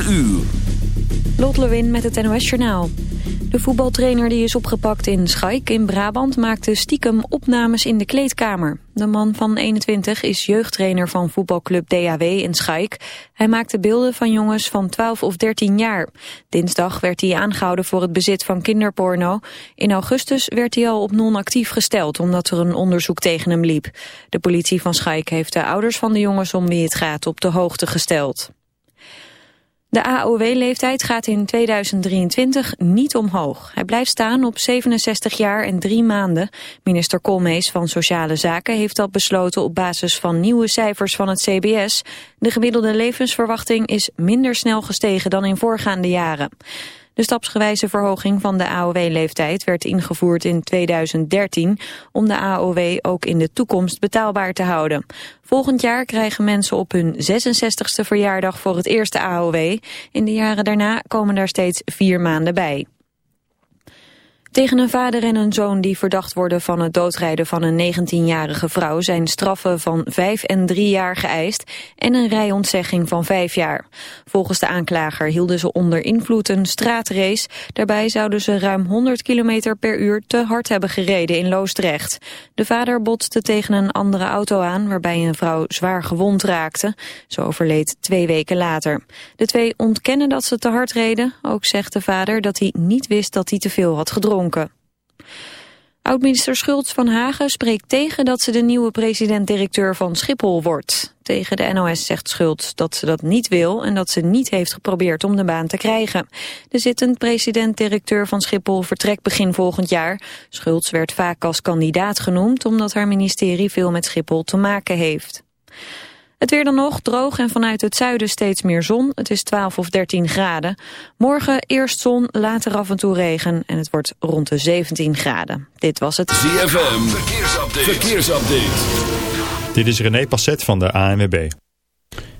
4 uur. Lot Lewin met het NOS Journaal. De voetbaltrainer die is opgepakt in Schaik in Brabant maakte stiekem opnames in de kleedkamer. De man van 21 is jeugdtrainer van voetbalclub DAW in Schaik. Hij maakte beelden van jongens van 12 of 13 jaar. Dinsdag werd hij aangehouden voor het bezit van kinderporno. In augustus werd hij al op non-actief gesteld omdat er een onderzoek tegen hem liep. De politie van Schaik heeft de ouders van de jongens om wie het gaat op de hoogte gesteld. De AOW-leeftijd gaat in 2023 niet omhoog. Hij blijft staan op 67 jaar en drie maanden. Minister Koolmees van Sociale Zaken heeft dat besloten op basis van nieuwe cijfers van het CBS. De gemiddelde levensverwachting is minder snel gestegen dan in voorgaande jaren. De stapsgewijze verhoging van de AOW-leeftijd werd ingevoerd in 2013 om de AOW ook in de toekomst betaalbaar te houden. Volgend jaar krijgen mensen op hun 66ste verjaardag voor het eerste AOW. In de jaren daarna komen daar steeds vier maanden bij. Tegen een vader en een zoon die verdacht worden van het doodrijden van een 19-jarige vrouw zijn straffen van 5 en 3 jaar geëist en een rijontzegging van 5 jaar. Volgens de aanklager hielden ze onder invloed een straatrace. Daarbij zouden ze ruim 100 km per uur te hard hebben gereden in Loosdrecht. De vader botste tegen een andere auto aan waarbij een vrouw zwaar gewond raakte. Ze overleed twee weken later. De twee ontkennen dat ze te hard reden. Ook zegt de vader dat hij niet wist dat hij te veel had gedronken. Oud-minister Schultz van Hagen spreekt tegen dat ze de nieuwe president-directeur van Schiphol wordt. Tegen de NOS zegt Schultz dat ze dat niet wil en dat ze niet heeft geprobeerd om de baan te krijgen. De zittend president-directeur van Schiphol vertrekt begin volgend jaar. Schultz werd vaak als kandidaat genoemd omdat haar ministerie veel met Schiphol te maken heeft. Het weer dan nog, droog en vanuit het zuiden steeds meer zon. Het is 12 of 13 graden. Morgen eerst zon, later af en toe regen en het wordt rond de 17 graden. Dit was het ZFM, verkeersupdate. verkeersupdate. Dit is René Passet van de ANWB.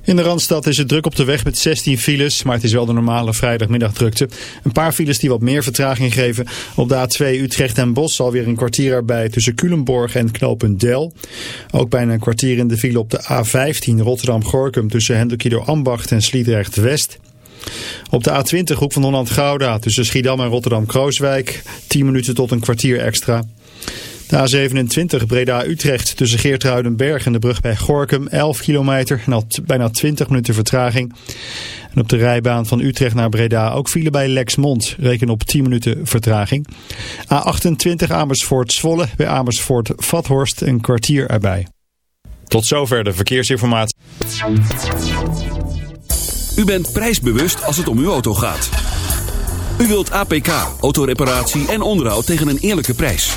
In de Randstad is het druk op de weg met 16 files, maar het is wel de normale vrijdagmiddagdrukte. Een paar files die wat meer vertraging geven. Op de A2 Utrecht en Bos alweer een kwartier erbij tussen Culemborg en knooppunt Del. Ook bijna een kwartier in de file op de A15 Rotterdam-Gorkum tussen Hendrikido Ambacht en Sliedrecht-West. Op de A20 hoek van Holland-Gouda tussen Schiedam en Rotterdam-Krooswijk 10 minuten tot een kwartier extra. De A27 Breda-Utrecht tussen Geertruidenberg en de brug bij Gorkum 11 kilometer en al bijna 20 minuten vertraging. En op de rijbaan van Utrecht naar Breda ook file bij Lexmond. Reken op 10 minuten vertraging. A28 Amersfoort-Zwolle bij Amersfoort-Vathorst een kwartier erbij. Tot zover de verkeersinformatie. U bent prijsbewust als het om uw auto gaat. U wilt APK, autoreparatie en onderhoud tegen een eerlijke prijs.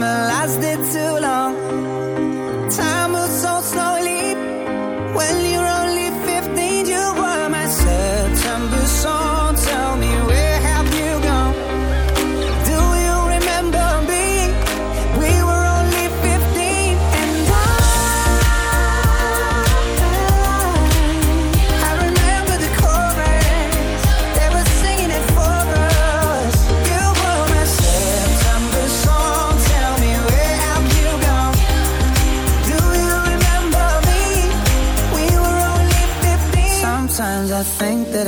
summer lasted too long.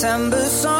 September song,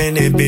and it be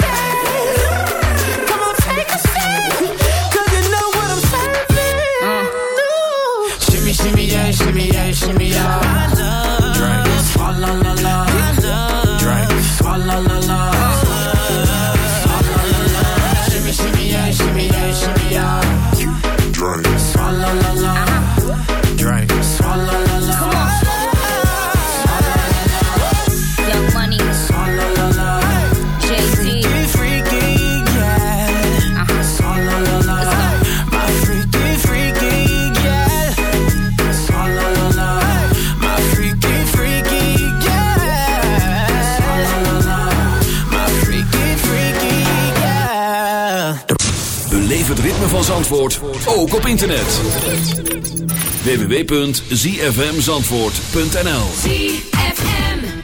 Shimmy, yeah, shimmy, yeah, shimmy, yeah. Drink. Swalla la la. Drink. Swalla la la. Ritme van Zandvoort, ook op internet. www.zfmzandvoort.nl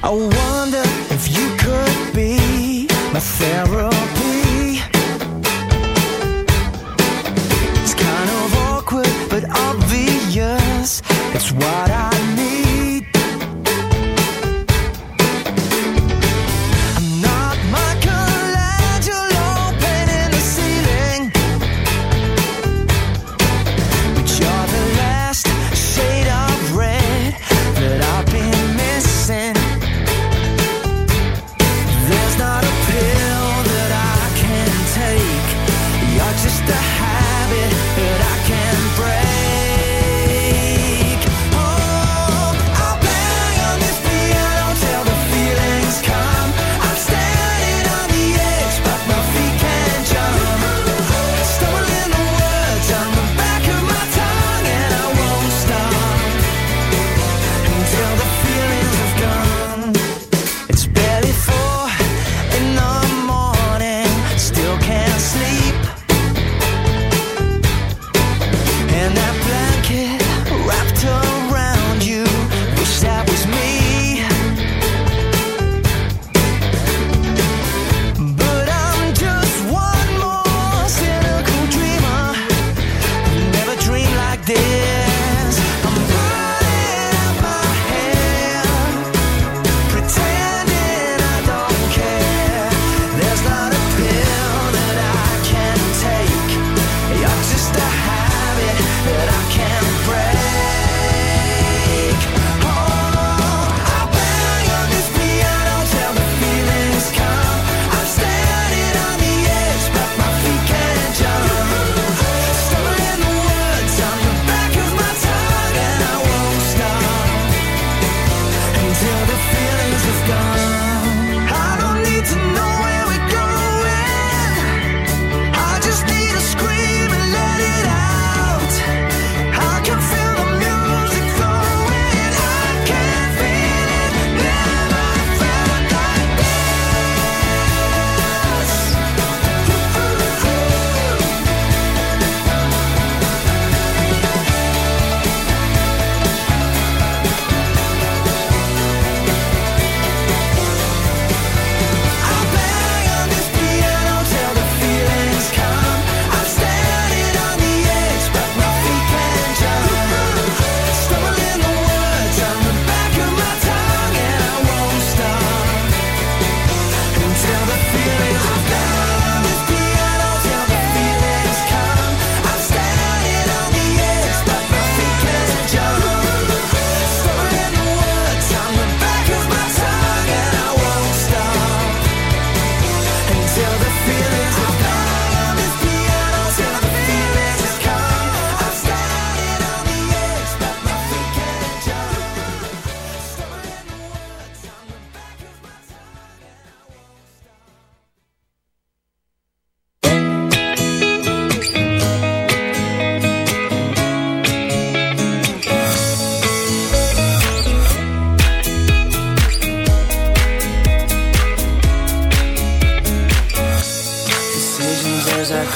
I wonder if you could be my therapy. It's kind of awkward, but obvious. It's what I need.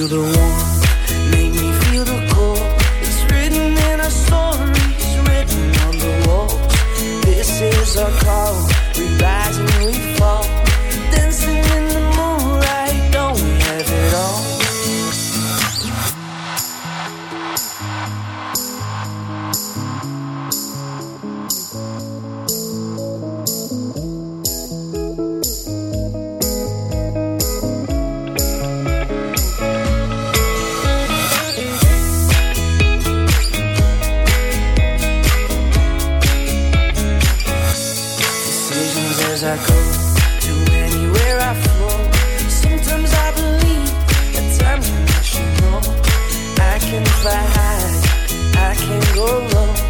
you the one. can I high. I can go low.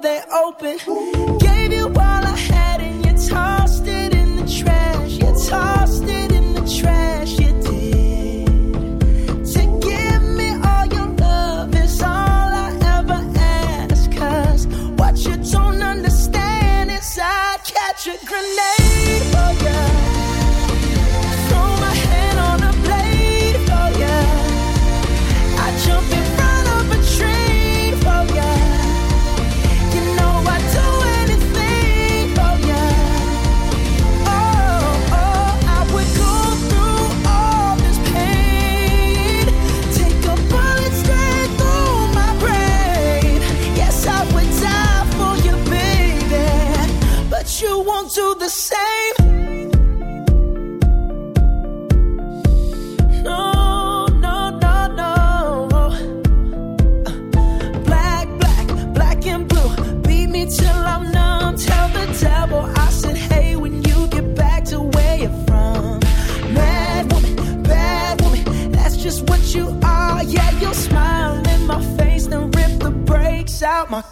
they open.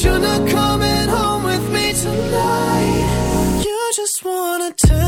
Should've coming home with me tonight. You just wanna turn.